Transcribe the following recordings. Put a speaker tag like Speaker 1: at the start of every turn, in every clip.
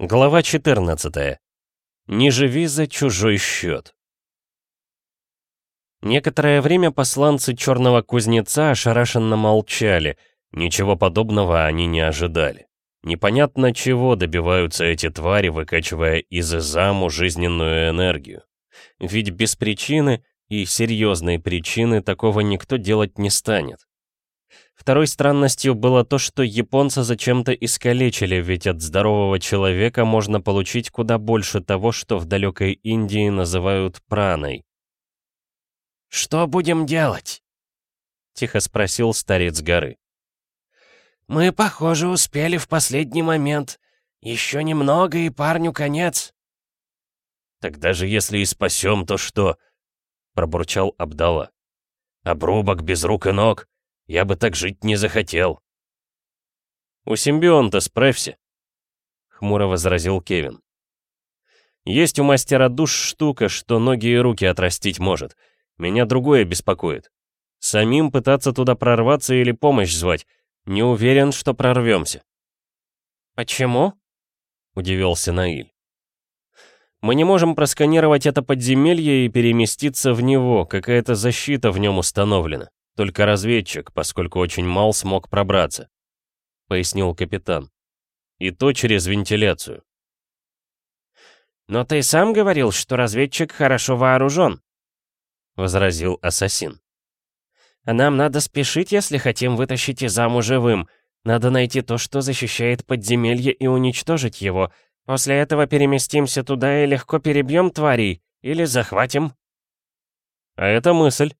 Speaker 1: Глава 14. Не живи за чужой счет. Некоторое время посланцы Черного Кузнеца ошарашенно молчали, ничего подобного они не ожидали. Непонятно чего добиваются эти твари, выкачивая из заму жизненную энергию. Ведь без причины и серьезной причины такого никто делать не станет. Второй странностью было то, что японца зачем-то искалечили, ведь от здорового человека можно получить куда больше того, что в далекой Индии называют праной.
Speaker 2: «Что будем делать?» — тихо спросил старец горы. «Мы, похоже, успели в последний момент. Еще немного, и парню конец».
Speaker 1: «Так даже если и спасем, то что?» — пробурчал Абдала. «Обрубок без рук и ног. Я бы так жить не захотел». «У симбионта справься», — хмуро возразил Кевин. «Есть у мастера душ штука, что ноги и руки отрастить может. Меня другое беспокоит. Самим пытаться туда прорваться или помощь звать. Не уверен, что прорвемся».
Speaker 2: «Почему?»
Speaker 1: — удивился Наиль. «Мы не можем просканировать это подземелье и переместиться в него, какая-то защита в нем установлена. Только разведчик, поскольку очень мал смог пробраться», — пояснил капитан. «И то через вентиляцию».
Speaker 2: «Но ты сам говорил, что разведчик хорошо вооружен», — возразил ассасин. «А нам надо спешить, если хотим вытащить Изаму живым. Надо найти то, что защищает подземелье, и уничтожить его. После этого переместимся туда и легко перебьем тварей. Или захватим».
Speaker 1: «А это мысль»,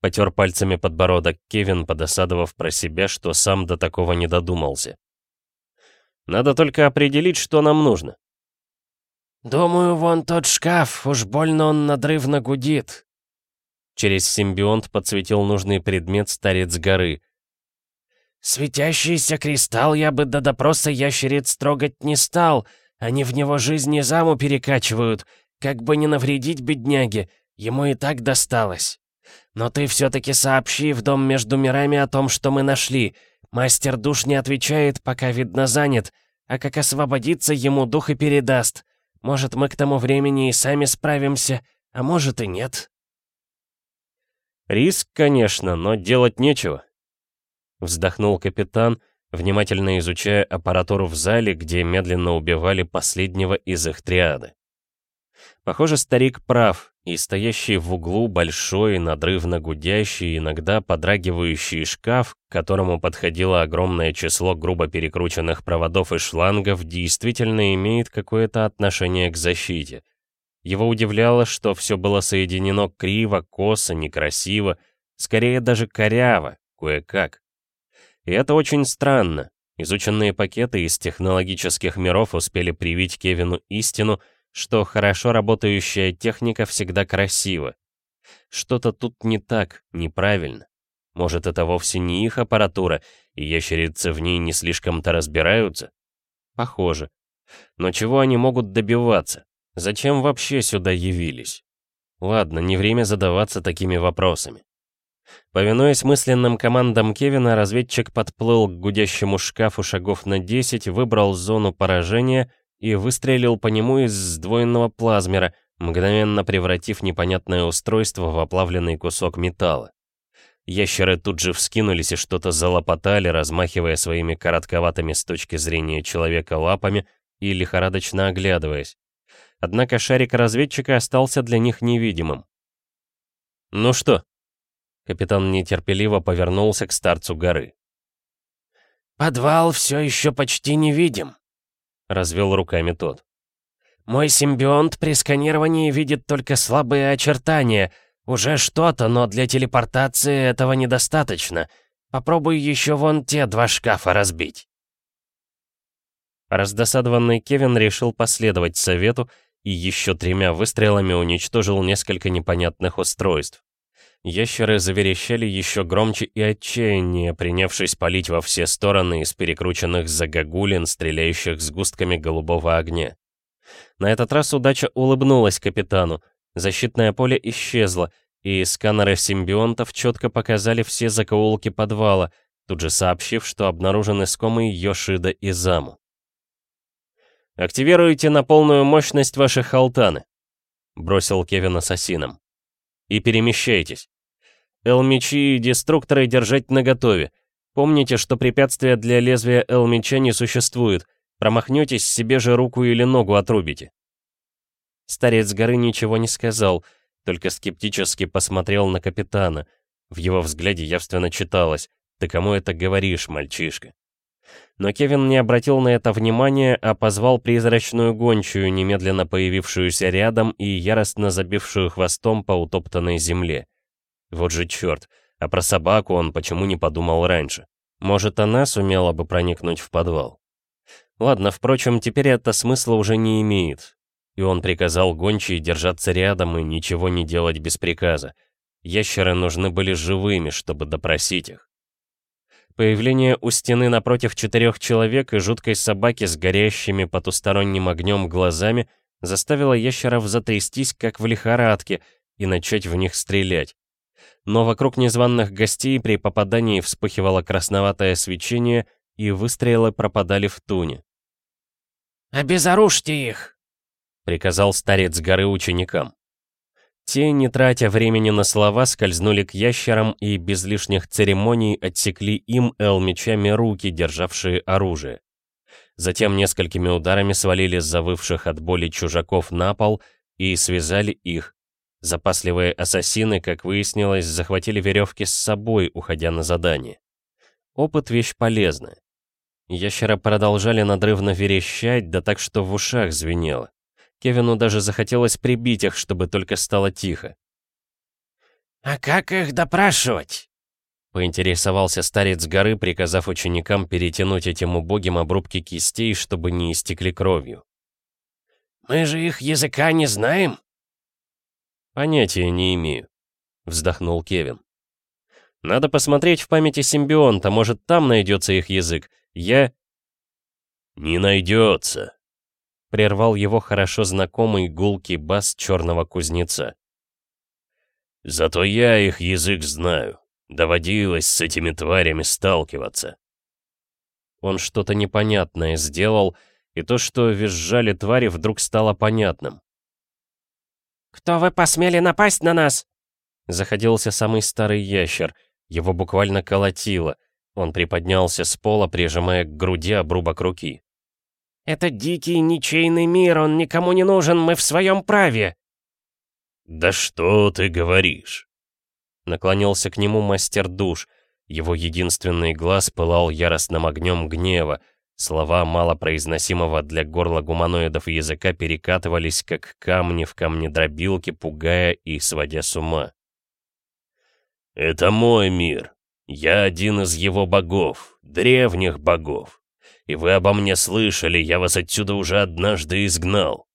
Speaker 1: Потер пальцами подбородок Кевин, подосадовав про себя, что сам до такого не додумался. «Надо только определить, что нам нужно».
Speaker 2: «Думаю, вон тот шкаф, уж больно он надрывно гудит».
Speaker 1: Через симбионт подсветил нужный предмет старец горы.
Speaker 2: «Светящийся кристалл я бы до допроса ящериц трогать не стал. Они в него жизни заму перекачивают. Как бы не навредить бедняге, ему и так досталось». Но ты все-таки сообщи в дом между мирами о том, что мы нашли. Мастер душ не отвечает, пока, видно, занят. А как освободиться, ему дух и передаст. Может, мы к тому времени и сами справимся, а может и нет.
Speaker 1: Риск, конечно, но делать нечего. Вздохнул капитан, внимательно изучая аппаратуру в зале, где медленно убивали последнего из их триады. Похоже, старик прав, и стоящий в углу большой, надрывно гудящий, иногда подрагивающий шкаф, к которому подходило огромное число грубо перекрученных проводов и шлангов, действительно имеет какое-то отношение к защите. Его удивляло, что все было соединено криво, косо, некрасиво, скорее даже коряво, кое-как. И это очень странно. Изученные пакеты из технологических миров успели привить Кевину истину — что хорошо работающая техника всегда красива. Что-то тут не так, неправильно. Может, это вовсе не их аппаратура, и ящерицы в ней не слишком-то разбираются? Похоже. Но чего они могут добиваться? Зачем вообще сюда явились? Ладно, не время задаваться такими вопросами. Повинуясь мысленным командам Кевина, разведчик подплыл к гудящему шкафу шагов на 10, выбрал зону поражения и выстрелил по нему из сдвоенного плазмера, мгновенно превратив непонятное устройство в оплавленный кусок металла. Ящеры тут же вскинулись и что-то залопотали, размахивая своими коротковатыми с точки зрения человека лапами и лихорадочно оглядываясь. Однако шарик разведчика остался для них невидимым. «Ну что?» Капитан нетерпеливо повернулся к старцу горы.
Speaker 2: «Подвал все еще почти не видим», развел руками тот. «Мой симбионт при сканировании видит только слабые очертания. Уже что-то, но для телепортации этого недостаточно. Попробуй еще вон те два шкафа разбить».
Speaker 1: Раздосадованный Кевин решил последовать совету и еще тремя выстрелами уничтожил несколько непонятных устройств. Ящеры заверещали еще громче и отчаяннее, принявшись палить во все стороны из перекрученных загогулин, стреляющих с густками голубого огня. На этот раз удача улыбнулась капитану. Защитное поле исчезло, и сканеры симбионтов четко показали все закоулки подвала, тут же сообщив, что обнаружены искомые Йошида и Заму. «Активируйте на полную мощность ваши халтаны», — бросил Кевин ассасинам. «И перемещайтесь. Эл-мечи и деструкторы держать наготове. Помните, что препятствия для лезвия Эл-меча не существует. Промахнетесь, себе же руку или ногу отрубите». Старец горы ничего не сказал, только скептически посмотрел на капитана. В его взгляде явственно читалось «Ты кому это говоришь, мальчишка?» Но Кевин не обратил на это внимания, а позвал призрачную гончую, немедленно появившуюся рядом и яростно забившую хвостом по утоптанной земле. Вот же черт, а про собаку он почему не подумал раньше? Может, она сумела бы проникнуть в подвал? Ладно, впрочем, теперь это смысла уже не имеет. И он приказал гончей держаться рядом и ничего не делать без приказа. Ящеры нужны были живыми, чтобы допросить их. Появление у стены напротив четырех человек и жуткой собаки с горящими потусторонним огнем глазами заставило ящеров затрястись, как в лихорадке, и начать в них стрелять. Но вокруг незваных гостей при попадании вспыхивало красноватое свечение, и выстрелы пропадали в туне.
Speaker 2: «Обезоружьте их!» — приказал старец горы ученикам.
Speaker 1: Те, не тратя времени на слова, скользнули к ящерам и без лишних церемоний отсекли им эл-мечами руки, державшие оружие. Затем несколькими ударами свалили завывших от боли чужаков на пол и связали их. Запасливые ассасины, как выяснилось, захватили веревки с собой, уходя на задание. Опыт — вещь полезная. Ящера продолжали надрывно верещать, да так, что в ушах звенело. Кевину даже захотелось прибить их, чтобы только стало тихо.
Speaker 2: «А как их допрашивать?»
Speaker 1: Поинтересовался старец горы, приказав ученикам перетянуть этим убогим обрубки кистей, чтобы не истекли кровью.
Speaker 2: «Мы же их языка не знаем?»
Speaker 1: «Понятия не имею», — вздохнул Кевин. «Надо посмотреть в памяти симбионта, может, там найдется их язык. Я...» «Не найдется», прервал его хорошо знакомый гулкий бас черного кузнеца. «Зато я их язык знаю. Доводилось с этими тварями сталкиваться». Он что-то непонятное сделал, и то, что визжали твари, вдруг стало понятным.
Speaker 2: «Кто вы посмели напасть на нас?»
Speaker 1: Заходился самый старый ящер. Его буквально колотило. Он приподнялся с пола, прижимая к груди обрубок руки.
Speaker 2: Это дикий, ничейный мир, он никому не нужен, мы в своем праве!»
Speaker 1: «Да что ты говоришь?» Наклонился к нему мастер душ. Его единственный глаз пылал яростным огнем гнева. Слова малопроизносимого для горла гуманоидов языка перекатывались, как камни в камнедробилке, пугая и сводя с ума. «Это мой мир. Я один из его богов, древних богов и вы обо мне слышали, я вас отсюда уже однажды изгнал.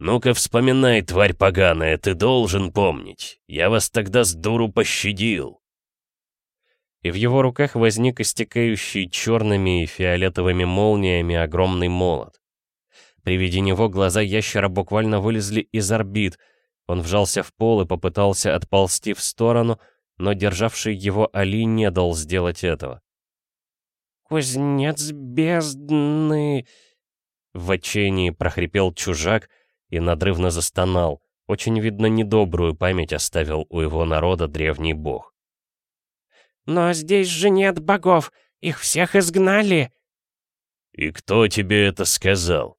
Speaker 1: Ну-ка вспоминай, тварь поганая, ты должен помнить. Я вас тогда с дуру пощадил. И в его руках возник истекающий черными и фиолетовыми молниями огромный молот. При виде него глаза ящера буквально вылезли из орбит. Он вжался в пол и попытался отползти в сторону, но державший его Али не дал сделать этого.
Speaker 2: «Кузнец бездны!»
Speaker 1: В отчаянии прохрипел чужак и надрывно застонал. Очень, видно, недобрую память оставил у его народа древний бог.
Speaker 2: «Но здесь же нет богов! Их всех изгнали!»
Speaker 1: «И кто тебе это сказал?»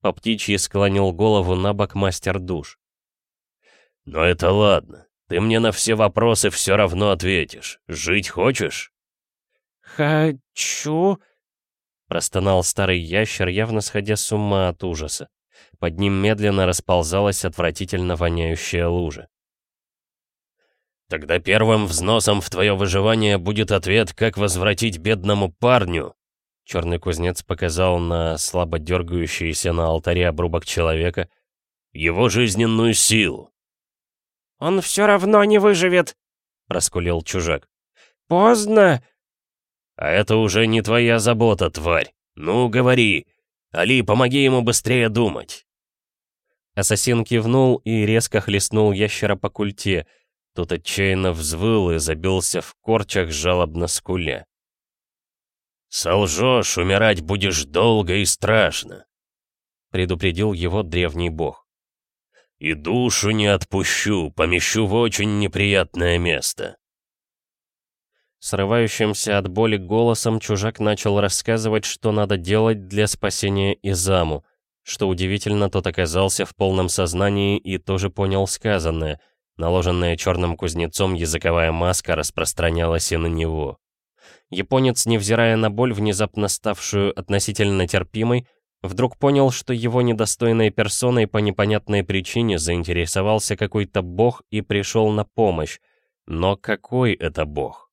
Speaker 1: По птичьи склонил голову на бок мастер душ. «Но это ладно. Ты мне на все вопросы все равно ответишь. Жить хочешь?»
Speaker 2: «Хочу...»
Speaker 1: Простонал старый ящер, явно сходя с ума от ужаса. Под ним медленно расползалась отвратительно воняющая лужа. «Тогда первым взносом в твое выживание будет ответ, как возвратить бедному парню!» Черный кузнец показал на слабо дергающийся на алтаре обрубок человека. «Его жизненную силу!»
Speaker 2: «Он все равно не выживет!» — проскулил чужак. «Поздно!
Speaker 1: «А это уже не твоя забота, тварь. Ну, говори. Али, помоги ему быстрее думать». Ассасин кивнул и резко хлестнул ящера по культе. Тот отчаянно взвыл и забился в корчах жалобно скуля. «Солжешь, умирать будешь долго и страшно», предупредил его древний бог. «И душу не отпущу, помещу в очень неприятное место». Срывающимся от боли голосом чужак начал рассказывать, что надо делать для спасения Изаму. Что удивительно, тот оказался в полном сознании и тоже понял сказанное. Наложенная черным кузнецом языковая маска распространялась и на него. Японец, невзирая на боль, внезапно ставшую относительно терпимой, вдруг понял, что его недостойной персоной по непонятной причине заинтересовался какой-то бог и пришел на помощь. Но какой это бог?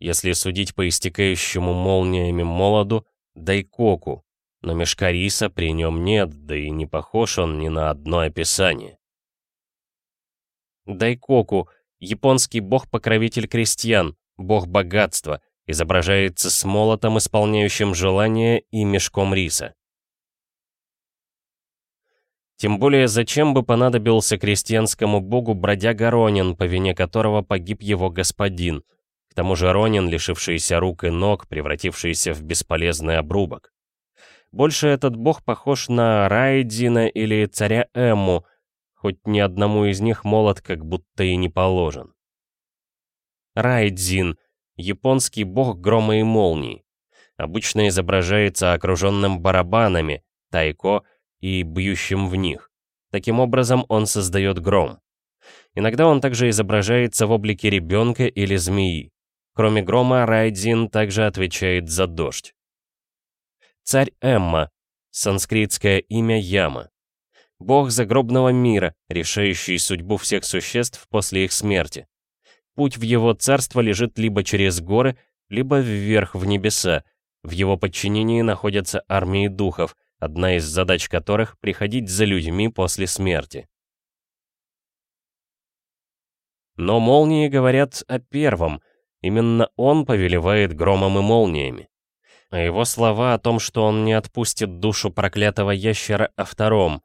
Speaker 1: Если судить по истекающему молниями молоду, Дайкоку, но мешка риса при нем нет, да и не похож он ни на одно описание. Дайкоку — японский бог-покровитель крестьян, бог богатства, изображается с молотом, исполняющим желание, и мешком риса. Тем более, зачем бы понадобился крестьянскому богу бродяга Ронин, по вине которого погиб его господин? К тому же Ронин, лишившийся рук и ног, превратившийся в бесполезный обрубок. Больше этот бог похож на Райдзина или царя Эмму, хоть ни одному из них молот как будто и не положен. Райдзин — японский бог грома и молний. Обычно изображается окруженным барабанами, тайко и бьющим в них. Таким образом он создает гром. Иногда он также изображается в облике ребенка или змеи. Кроме грома, Райдзин также отвечает за дождь. Царь Эмма, санскритское имя Яма. Бог загробного мира, решающий судьбу всех существ после их смерти. Путь в его царство лежит либо через горы, либо вверх в небеса. В его подчинении находятся армии духов, одна из задач которых — приходить за людьми после смерти. Но молнии говорят о первом, именно он повелевает громом и молниями. А его слова о том, что он не отпустит душу проклятого ящера о втором.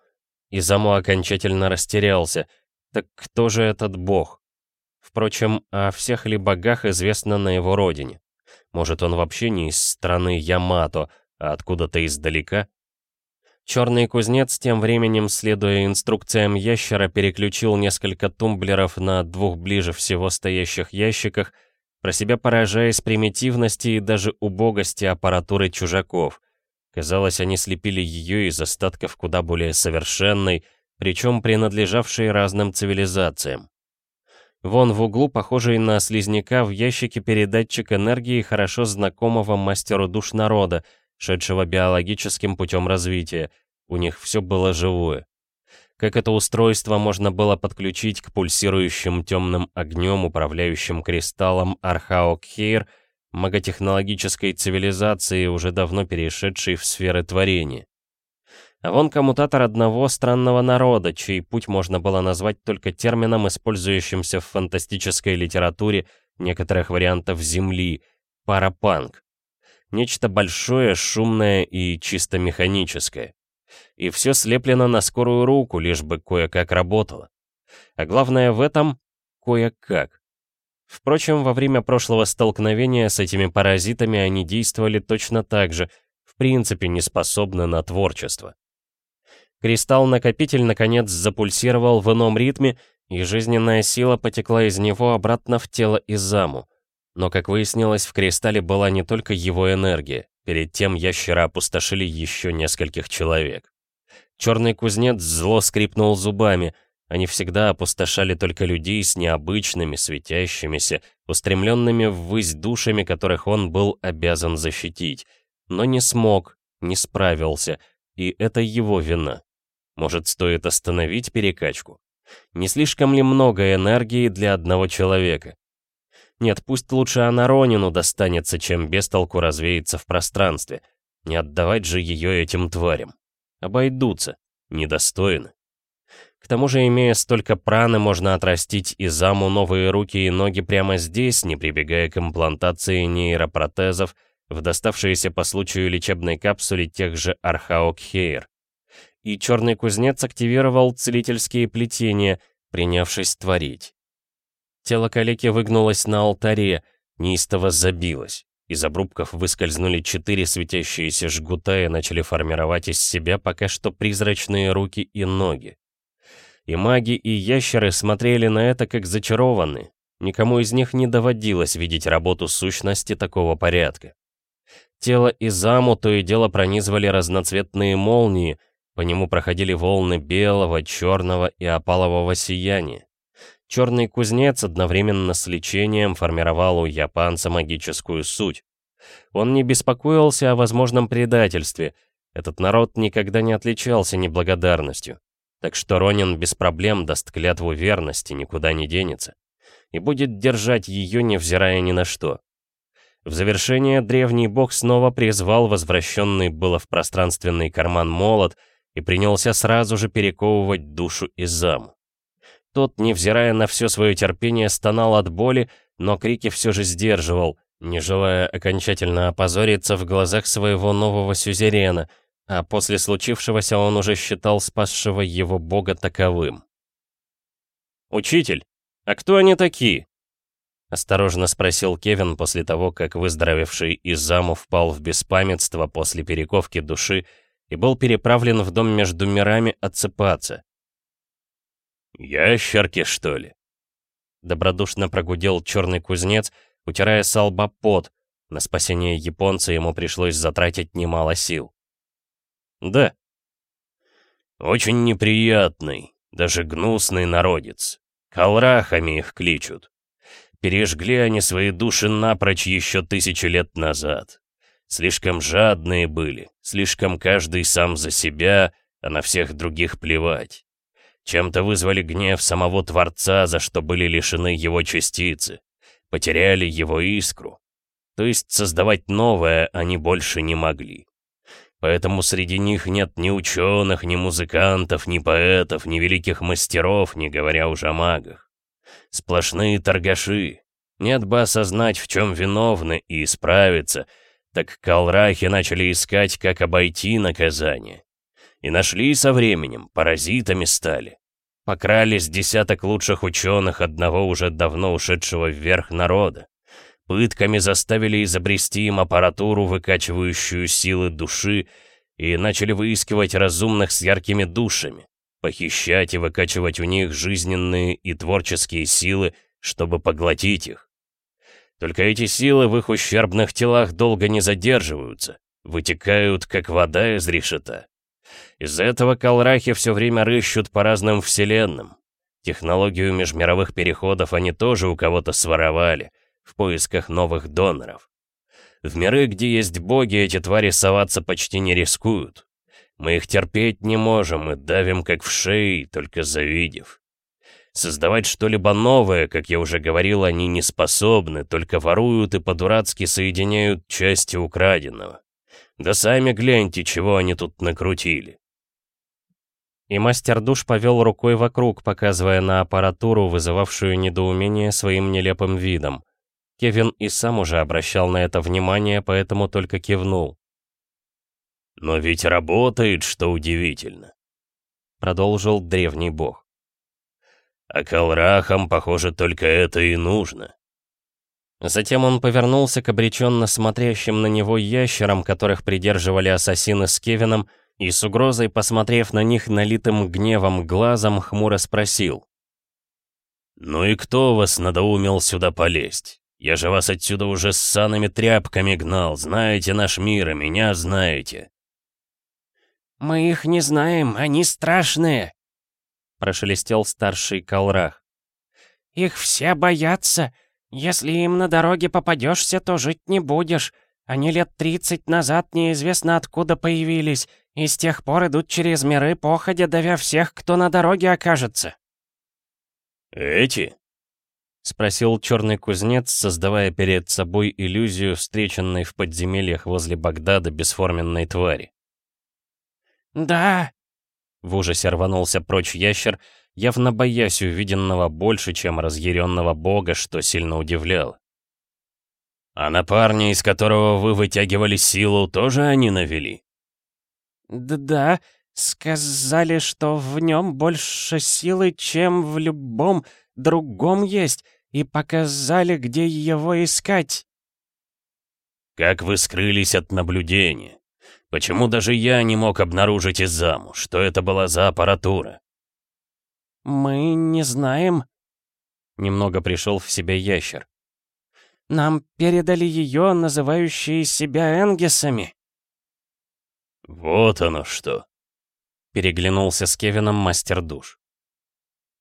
Speaker 1: Изаму окончательно растерялся. Так кто же этот бог? Впрочем, о всех ли богах известно на его родине? Может, он вообще не из страны Ямато, а откуда-то издалека? Черный кузнец тем временем, следуя инструкциям ящера, переключил несколько тумблеров на двух ближе всего стоящих ящиках, про себя поражаясь примитивности и даже убогости аппаратуры чужаков. Казалось, они слепили ее из остатков куда более совершенной, причем принадлежавшей разным цивилизациям. Вон в углу, похожий на слизняка, в ящике передатчик энергии хорошо знакомого мастеру душ народа, шедшего биологическим путем развития. У них все было живое. Как это устройство можно было подключить к пульсирующим темным огнем, управляющим кристаллом Архаокхейр, маготехнологической цивилизации, уже давно перешедшей в сферы творения. А вон коммутатор одного странного народа, чей путь можно было назвать только термином, использующимся в фантастической литературе некоторых вариантов Земли — парапанк. Нечто большое, шумное и чисто механическое. И все слеплено на скорую руку, лишь бы кое-как работало. А главное в этом — кое-как. Впрочем, во время прошлого столкновения с этими паразитами они действовали точно так же, в принципе не способны на творчество. Кристалл-накопитель наконец запульсировал в ином ритме, и жизненная сила потекла из него обратно в тело Изаму. Но, как выяснилось, в кристалле была не только его энергия. Перед тем ящера опустошили еще нескольких человек. Черный кузнец зло скрипнул зубами. Они всегда опустошали только людей с необычными, светящимися, устремленными ввысь душами, которых он был обязан защитить. Но не смог, не справился, и это его вина. Может, стоит остановить перекачку? Не слишком ли много энергии для одного человека? Нет, пусть лучше она Ронину достанется, чем без толку развеется в пространстве. Не отдавать же ее этим тварям. Обойдутся. Недостойны. К тому же, имея столько праны, можно отрастить и заму новые руки и ноги прямо здесь, не прибегая к имплантации нейропротезов в доставшиеся по случаю лечебной капсуле тех же Архаокхейр и черный кузнец активировал целительские плетения, принявшись творить. Тело калеки выгнулось на алтаре, неистово забилось. Из обрубков выскользнули четыре светящиеся жгута и начали формировать из себя пока что призрачные руки и ноги. И маги, и ящеры смотрели на это как зачарованные. Никому из них не доводилось видеть работу сущности такого порядка. Тело Изаму то и дело пронизывали разноцветные молнии, по нему проходили волны белого, черного и опалового сияния. Черный кузнец одновременно с лечением формировал у японца магическую суть. Он не беспокоился о возможном предательстве. Этот народ никогда не отличался неблагодарностью. Так что Ронин без проблем даст клятву верности, никуда не денется. И будет держать ее, невзирая ни на что. В завершение древний бог снова призвал возвращенный было в пространственный карман молот и принялся сразу же перековывать душу Изаму. Тот, невзирая на все свое терпение, стонал от боли, но крики все же сдерживал, не желая окончательно опозориться в глазах своего нового сюзерена, а после случившегося он уже считал спасшего его бога таковым. «Учитель, а кто они такие?» — осторожно спросил Кевин после того, как выздоровевший Изаму впал в беспамятство после перековки души и был переправлен в дом между мирами отсыпаться. «Ящерки, что ли?» Добродушно прогудел черный кузнец, утирая с пот. На спасение японца ему пришлось затратить немало сил. «Да». «Очень неприятный, даже гнусный народец. Калрахами их кличут. Пережгли они свои души напрочь еще тысячи лет назад. Слишком жадные были, слишком каждый сам за себя, а на всех других плевать. Чем-то вызвали гнев самого Творца, за что были лишены его частицы. Потеряли его искру. То есть создавать новое они больше не могли. Поэтому среди них нет ни ученых, ни музыкантов, ни поэтов, ни великих мастеров, не говоря уже о магах. Сплошные торгаши. Нет бы осознать, в чем виновны, и исправиться, так калрахи начали искать, как обойти наказание. И нашли со временем, паразитами стали. Покрались десяток лучших ученых одного уже давно ушедшего вверх народа. Пытками заставили изобрести им аппаратуру, выкачивающую силы души, и начали выискивать разумных с яркими душами похищать и выкачивать у них жизненные и творческие силы, чтобы поглотить их. Только эти силы в их ущербных телах долго не задерживаются, вытекают, как вода из решета. Из-за этого колрахи все время рыщут по разным вселенным. Технологию межмировых переходов они тоже у кого-то своровали, в поисках новых доноров. В миры, где есть боги, эти твари соваться почти не рискуют. Мы их терпеть не можем и давим как в шеи, только завидев. Создавать что-либо новое, как я уже говорил, они не способны, только воруют и по-дурацки соединяют части украденного. Да сами гляньте, чего они тут накрутили. И мастер душ повел рукой вокруг, показывая на аппаратуру, вызывавшую недоумение своим нелепым видом. Кевин и сам уже обращал на это внимание, поэтому только кивнул. «Но ведь работает, что удивительно», — продолжил древний бог. «А Калрахам, похоже, только это и нужно». Затем он повернулся к обреченно смотрящим на него ящерам, которых придерживали ассасины с Кевином, и с угрозой, посмотрев на них налитым гневом глазом, хмуро спросил. «Ну и кто вас надоумел сюда полезть? Я же вас отсюда уже с саными тряпками гнал, знаете наш мир, и меня знаете».
Speaker 2: «Мы их не знаем, они страшные!» Прошелестел старший Калрах. «Их все боятся. Если им на дороге попадешься, то жить не будешь. Они лет тридцать назад неизвестно откуда появились, и с тех пор идут через миры, походя давя всех, кто на дороге окажется».
Speaker 1: «Эти?» — спросил черный кузнец, создавая перед собой иллюзию встреченной в подземельях возле Багдада бесформенной твари.
Speaker 2: «Да!»
Speaker 1: В ужасе рванулся прочь ящер, явно боясь увиденного больше, чем разъяренного бога, что сильно удивлял. «А на парня, из которого вы вытягивали силу, тоже они навели?»
Speaker 2: «Да, сказали, что в нем больше силы, чем в любом другом есть, и показали, где его искать».
Speaker 1: Как вы скрылись от наблюдения? Почему даже я не мог обнаружить из заму, что это была за аппаратура?»
Speaker 2: «Мы не знаем», — немного пришел в себя ящер. «Нам передали ее, называющие себя Энгесами».
Speaker 1: «Вот оно что!» — переглянулся с Кевином мастер душ.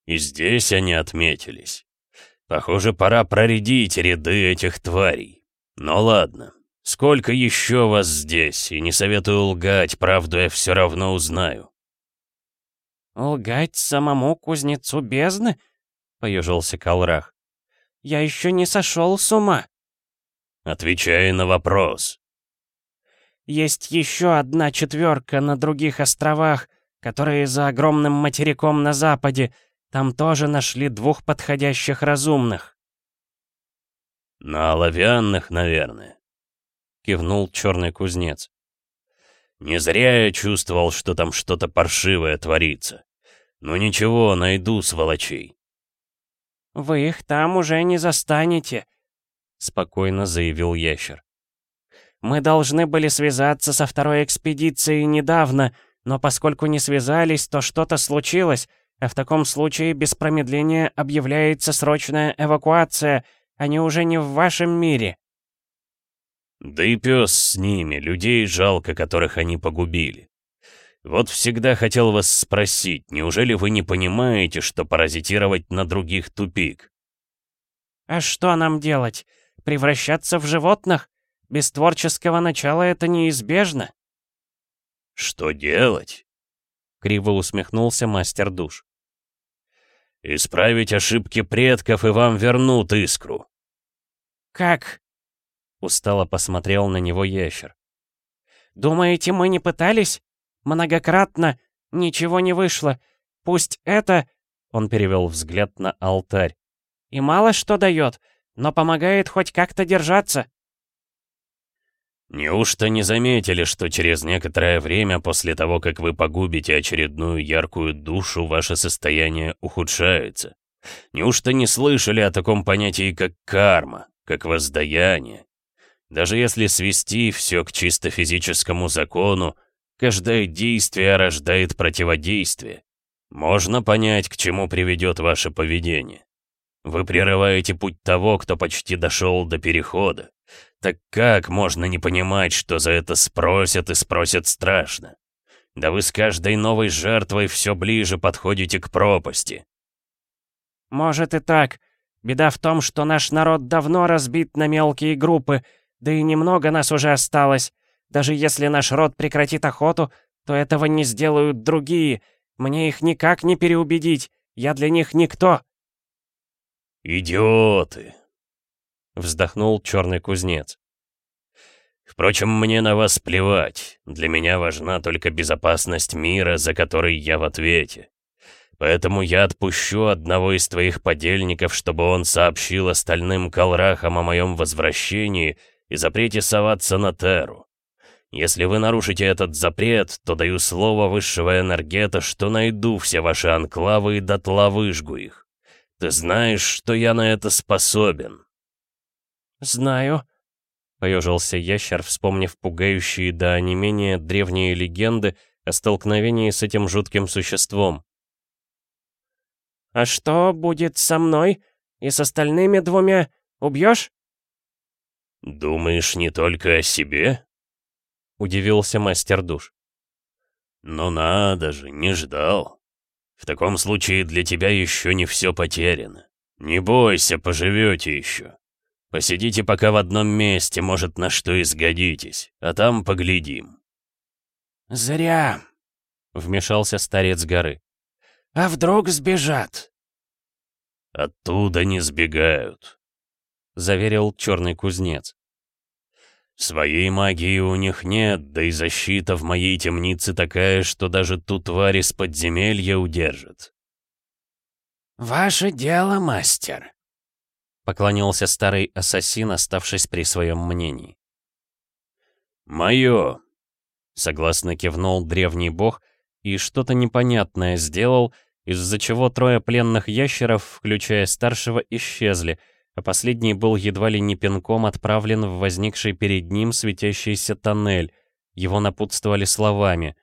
Speaker 1: «И здесь они отметились. Похоже, пора проредить ряды этих тварей. Но ладно, сколько еще вас здесь, и не советую лгать, правду я все равно узнаю».
Speaker 2: «Лгать самому кузнецу бездны?» — поежился Калрах. «Я еще не сошел с ума».
Speaker 1: «Отвечай на вопрос».
Speaker 2: «Есть еще одна четверка на других островах, которые за огромным материком на западе. Там тоже нашли двух подходящих разумных».
Speaker 1: «На оловянных, наверное», — кивнул черный кузнец. «Не зря я чувствовал, что там что-то паршивое творится. Ну ничего, найду сволочей».
Speaker 2: «Вы их там уже не застанете», — спокойно заявил ящер. «Мы должны были связаться со второй экспедицией недавно, но поскольку не связались, то что-то случилось, а в таком случае без промедления объявляется срочная эвакуация. Они уже не в вашем мире».
Speaker 1: «Да и пес с ними, людей жалко, которых они погубили. Вот всегда хотел вас спросить, неужели вы не понимаете, что паразитировать на других тупик?»
Speaker 2: «А что нам делать? Превращаться в животных? Без творческого начала это неизбежно».
Speaker 1: «Что делать?» — криво усмехнулся мастер душ. «Исправить ошибки предков, и вам вернут искру».
Speaker 2: «Как?» — устало посмотрел на него ящер. «Думаете, мы не пытались? Многократно. Ничего не вышло. Пусть это...» Он перевел взгляд на алтарь. «И мало что дает, но помогает хоть как-то держаться».
Speaker 1: «Неужто не заметили, что через некоторое время после того, как вы погубите очередную яркую душу, ваше состояние ухудшается? Неужто не слышали о таком понятии, как карма, как воздаяние? Даже если свести все к чисто физическому закону, каждое действие рождает противодействие. Можно понять, к чему приведет ваше поведение. Вы прерываете путь того, кто почти дошел до перехода. Так как можно не понимать, что за это спросят и спросят страшно? Да вы с каждой новой жертвой все ближе подходите к пропасти.
Speaker 2: Может и так. Беда в том, что наш народ давно разбит на мелкие группы, да и немного нас уже осталось. Даже если наш род прекратит охоту, то этого не сделают другие. Мне их никак не переубедить. Я для них никто.
Speaker 1: «Идиоты!» — вздохнул черный кузнец. «Впрочем, мне на вас плевать. Для меня важна только безопасность мира, за который я в ответе. Поэтому я отпущу одного из твоих подельников, чтобы он сообщил остальным колрахам о моем возвращении и запрете соваться на Теру. Если вы нарушите этот запрет, то даю слово высшего энергета, что найду все ваши анклавы и дотла выжгу их. Ты знаешь, что я на это способен?»
Speaker 2: «Знаю», — поежился ящер, вспомнив пугающие до онемения древние легенды о столкновении с этим жутким существом. «А что будет со мной и с остальными двумя? Убьешь?»
Speaker 1: «Думаешь не только о себе?» — удивился мастер душ. «Ну надо же, не ждал. В таком случае для тебя еще не все потеряно. Не бойся, поживете еще. Посидите пока в одном месте, может, на что изгодитесь, а там поглядим».
Speaker 2: «Зря», — вмешался старец горы. «А вдруг сбежат?»
Speaker 1: «Оттуда не сбегают», — заверил черный кузнец. «Своей магии у них нет, да и защита в моей темнице такая, что даже ту тварь из подземелья удержит».
Speaker 2: «Ваше дело, мастер», Поклонился старый ассасин, оставшись при своем мнении.
Speaker 1: «Мое!» — согласно кивнул древний бог и что-то непонятное сделал, из-за чего трое пленных ящеров, включая старшего, исчезли, а последний был едва ли не пинком отправлен в возникший перед ним светящийся тоннель. Его напутствовали словами.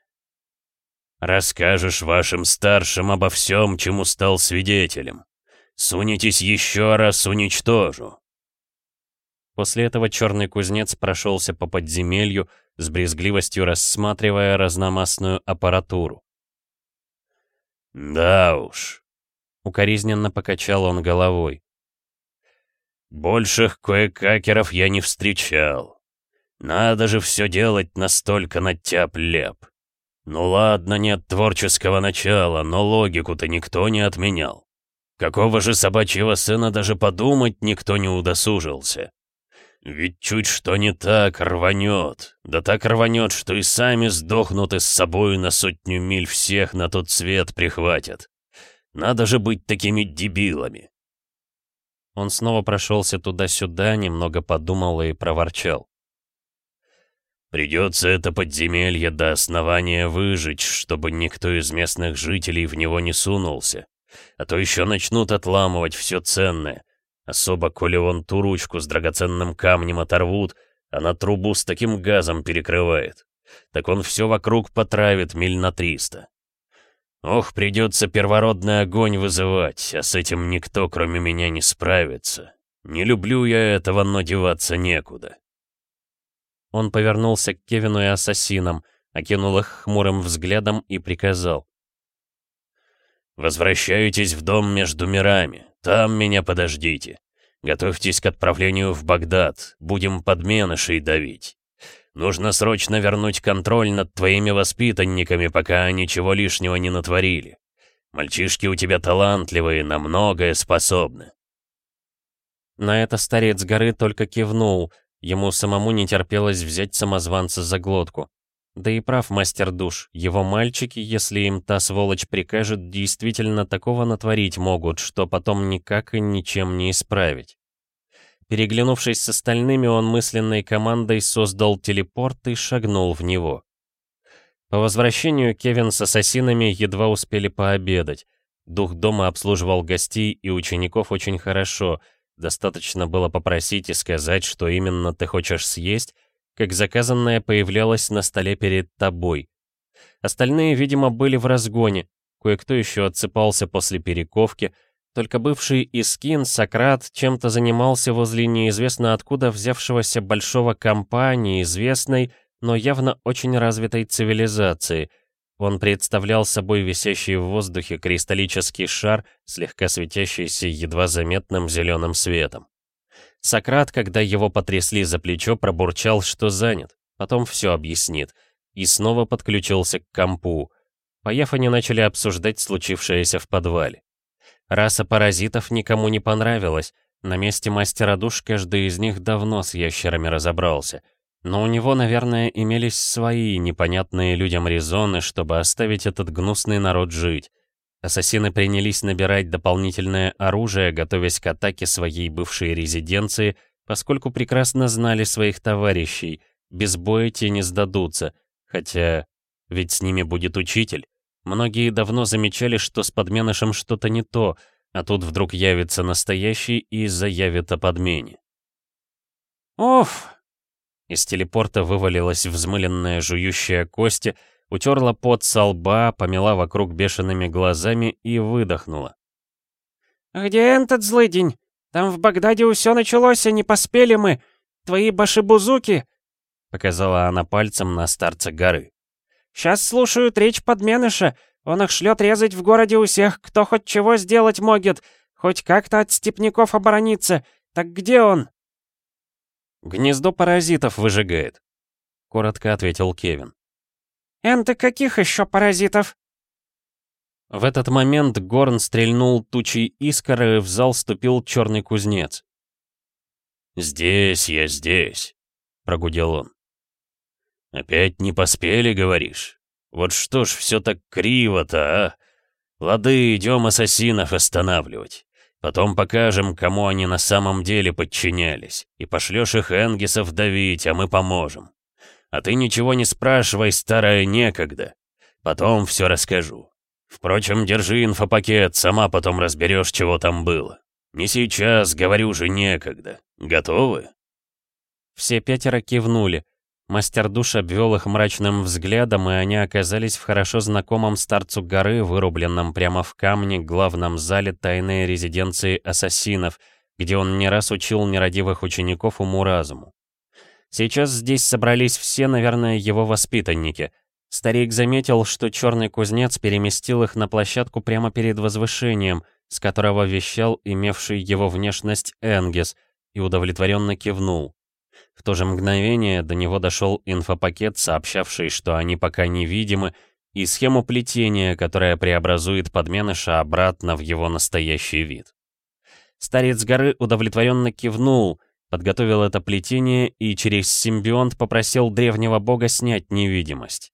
Speaker 3: «Расскажешь вашим старшим обо всем, чему стал свидетелем. Сунетесь еще раз, уничтожу».
Speaker 1: После этого черный кузнец прошелся по подземелью, с брезгливостью рассматривая разномастную аппаратуру.
Speaker 3: «Да уж», —
Speaker 1: укоризненно покачал он головой.
Speaker 3: «Больших кое-какеров я не встречал. Надо же все делать настолько на тяп-ляп. Ну ладно, нет творческого начала, но логику-то никто не отменял. Какого же собачьего сына даже подумать никто не удосужился. Ведь чуть что не так рванет. Да так рванет, что и сами сдохнут и с собой на сотню миль всех на тот свет прихватят. Надо же быть такими дебилами.
Speaker 1: Он снова прошелся туда-сюда, немного подумал и проворчал.
Speaker 3: Придется это подземелье до основания выжечь, чтобы никто из местных жителей в него не сунулся. А то еще начнут отламывать все ценное. Особо, коли вон ту ручку с драгоценным камнем оторвут, она трубу с таким газом перекрывает. Так он все вокруг потравит миль на триста. Ох, придется первородный огонь вызывать, а с этим никто, кроме меня, не справится. Не люблю я этого, но деваться некуда.
Speaker 1: Он повернулся к Кевину и ассасинам, окинул их хмурым взглядом и приказал.
Speaker 3: «Возвращайтесь в дом между мирами. Там меня подождите. Готовьтесь к отправлению в Багдад. Будем подменышей давить. Нужно срочно вернуть контроль над твоими воспитанниками, пока ничего лишнего не натворили. Мальчишки у тебя талантливые, на многое способны.
Speaker 1: На это старец горы только кивнул. Ему самому не терпелось взять самозванца за глотку. Да и прав мастер душ, его мальчики, если им та сволочь прикажет, действительно такого натворить могут, что потом никак и ничем не исправить. Переглянувшись с остальными, он мысленной командой создал телепорт и шагнул в него. По возвращению Кевин с ассасинами едва успели пообедать. Дух дома обслуживал гостей и учеников очень хорошо. Достаточно было попросить и сказать, что именно ты хочешь съесть, как заказанное появлялось на столе перед тобой. Остальные, видимо, были в разгоне, кое-кто еще отсыпался после перековки, только бывший Искин, Сократ, чем-то занимался возле неизвестно откуда взявшегося большого компа неизвестной, но явно очень развитой цивилизации. Он представлял собой висящий в воздухе кристаллический шар, слегка светящийся едва заметным зеленым светом. Сократ, когда его потрясли за плечо, пробурчал, что занят. Потом все объяснит. И снова подключился к компу. Поев, они начали обсуждать случившееся в подвале. Раса паразитов никому не понравилась. На месте мастера душ каждый из них давно с ящерами разобрался. Но у него, наверное, имелись свои непонятные людям резоны, чтобы оставить этот гнусный народ жить. Ассасины принялись набирать дополнительное оружие, готовясь к атаке своей бывшей резиденции, поскольку прекрасно знали своих товарищей, без боя те не сдадутся, хотя ведь с ними будет учитель. Многие давно замечали, что с подменышем что-то не то, а тут вдруг явится настоящий и заявит о подмене.
Speaker 2: «Уф!»
Speaker 1: Из телепорта вывалилась взмыленная жующая кости — утерла пот со лба, помела вокруг бешеными глазами и выдохнула.
Speaker 2: «Где этот злыдень? Там в Багдаде все началось, а не поспели мы. Твои башибузуки!»
Speaker 1: Показала она пальцем на старца горы.
Speaker 2: «Сейчас слушают речь подменыша. Он их шлет резать в городе у всех, кто хоть чего сделать может. Хоть как-то от степняков оборониться. Так где он?»
Speaker 1: «Гнездо паразитов выжигает», — коротко ответил Кевин.
Speaker 2: «Энты каких еще паразитов?»
Speaker 1: В этот момент Горн стрельнул тучей искры, и в зал ступил черный кузнец.
Speaker 3: «Здесь я, здесь», — прогудел он. «Опять не поспели, говоришь? Вот что ж все так криво-то, а? Лады, идем ассасинов останавливать. Потом покажем, кому они на самом деле подчинялись, и пошлешь их Энгисов давить, а мы поможем. А ты ничего не спрашивай, старая, некогда. Потом все расскажу. Впрочем, держи инфопакет, сама потом разберешь, чего там было. «Не сейчас, говорю же, некогда. Готовы?»
Speaker 1: Все пятеро кивнули. Мастер душ обвел их мрачным взглядом, и они оказались в хорошо знакомом старцу горы, вырубленном прямо в камне главном зале тайной резиденции ассасинов, где он не раз учил нерадивых учеников уму-разуму. Сейчас здесь собрались все, наверное, его воспитанники. Старик заметил, что черный кузнец переместил их на площадку прямо перед возвышением, с которого вещал имевший его внешность Энгес, и удовлетворенно кивнул. В то же мгновение до него дошел инфопакет, сообщавший, что они пока невидимы, и схему плетения, которая преобразует подменыша обратно в его настоящий вид. Старец горы удовлетворенно кивнул, подготовил это плетение и через симбионт попросил древнего бога снять невидимость.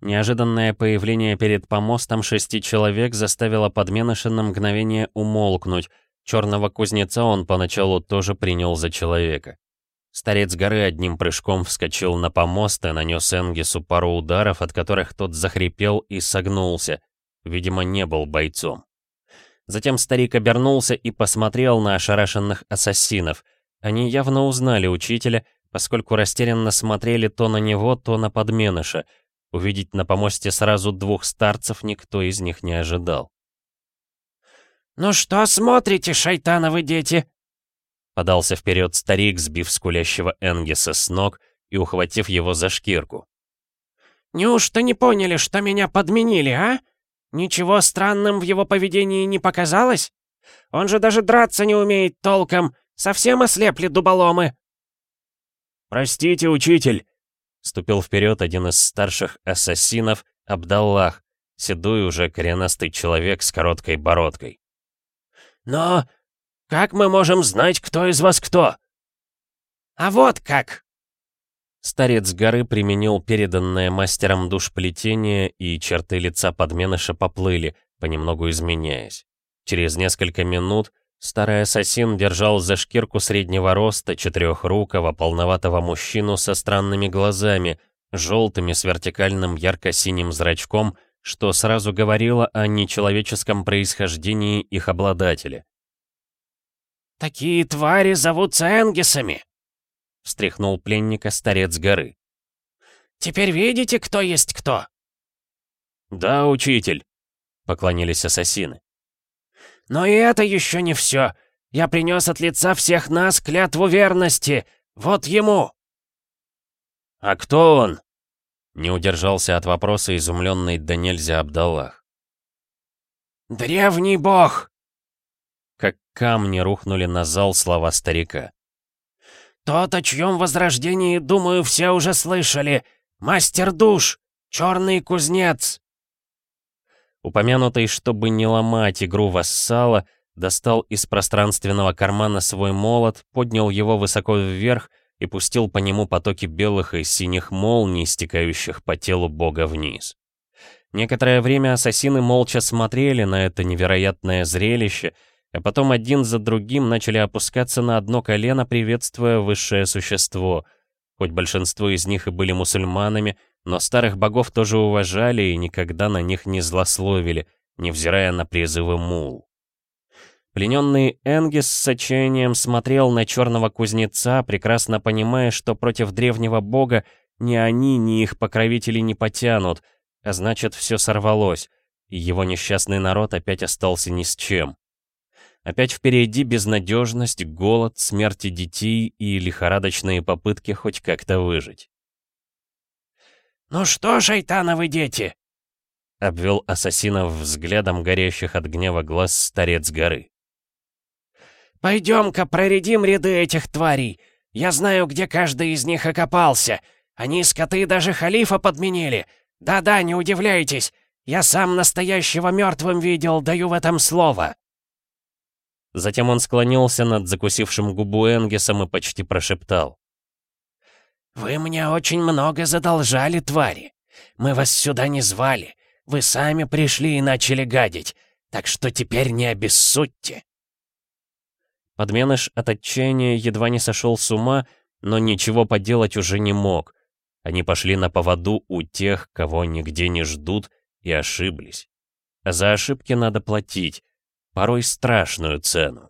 Speaker 1: Неожиданное появление перед помостом шести человек заставило подменыша на мгновение умолкнуть. Черного кузнеца он поначалу тоже принял за человека. Старец горы одним прыжком вскочил на помост и нанес Энгису пару ударов, от которых тот захрипел и согнулся. Видимо, не был бойцом. Затем старик обернулся и посмотрел на ошарашенных ассасинов. Они явно узнали учителя, поскольку растерянно смотрели то на него, то на подменыша — Увидеть на помосте сразу двух старцев никто из них не ожидал.
Speaker 2: «Ну что смотрите, шайтановы дети?»
Speaker 1: Подался вперед старик, сбив скулящего Энгиса с ног и ухватив его за шкирку.
Speaker 2: «Неужто не поняли, что меня подменили, а? Ничего странным в его поведении не показалось? Он же даже драться не умеет толком, совсем ослепли дуболомы!»
Speaker 1: «Простите, учитель!» Ступил вперед один из старших ассасинов, Абдаллах, седой уже коренастый человек с короткой бородкой.
Speaker 2: «Но как мы можем знать, кто из вас кто?» «А вот как!»
Speaker 1: Старец горы применил переданное мастером душ плетение, и черты лица подменыша поплыли, понемногу изменяясь. Через несколько минут Старый ассасин держал за шкирку среднего роста, четырехрукого, полноватого мужчину со странными глазами, желтыми с вертикальным ярко-синим зрачком, что сразу говорило о нечеловеческом происхождении их обладателя.
Speaker 2: «Такие твари зовутся Энгисами!» — встряхнул пленника старец горы. «Теперь видите, кто есть кто?»
Speaker 1: «Да, учитель», — поклонились ассасины.
Speaker 2: Но и это еще не все. Я принес от лица всех нас клятву верности. Вот ему!»
Speaker 1: «А кто он?» Не удержался от вопроса изумленный да нельзя Абдаллах.
Speaker 2: «Древний бог!»
Speaker 1: Как камни рухнули на зал слова старика.
Speaker 2: «Тот, о чьем возрождении, думаю, все уже слышали. Мастер душ, черный кузнец,
Speaker 1: Упомянутый, чтобы не ломать игру вассала, достал из пространственного кармана свой молот, поднял его высоко вверх и пустил по нему потоки белых и синих молний, стекающих по телу бога вниз. Некоторое время ассасины молча смотрели на это невероятное зрелище, а потом один за другим начали опускаться на одно колено, приветствуя высшее существо. Хоть большинство из них и были мусульманами, но старых богов тоже уважали и никогда на них не злословили, невзирая на призывы мул. Плененный Энгис с отчаянием смотрел на черного кузнеца, прекрасно понимая, что против древнего бога ни они, ни их покровители не потянут, а значит, все сорвалось, и его несчастный народ опять остался ни с чем. Опять впереди безнадежность, голод, смерти детей и лихорадочные попытки хоть как-то выжить.
Speaker 2: «Ну что, шайтановы дети?»
Speaker 1: Обвел ассасинов взглядом горящих от гнева глаз старец горы.
Speaker 2: «Пойдем-ка проредим ряды этих тварей. Я знаю, где каждый из них окопался. Они, скоты, даже халифа подменили. Да-да, не удивляйтесь. Я сам настоящего мертвым видел, даю в этом слово».
Speaker 1: Затем он склонился над закусившим губу Энгесом и почти прошептал.
Speaker 2: «Вы мне очень много задолжали, твари. Мы вас сюда не звали. Вы сами пришли и начали гадить. Так что теперь не обессудьте».
Speaker 1: Подменыш от отчаяния едва не сошел с ума, но ничего поделать уже не мог. Они пошли на поводу у тех, кого нигде не ждут, и ошиблись. За ошибки надо платить, порой страшную цену.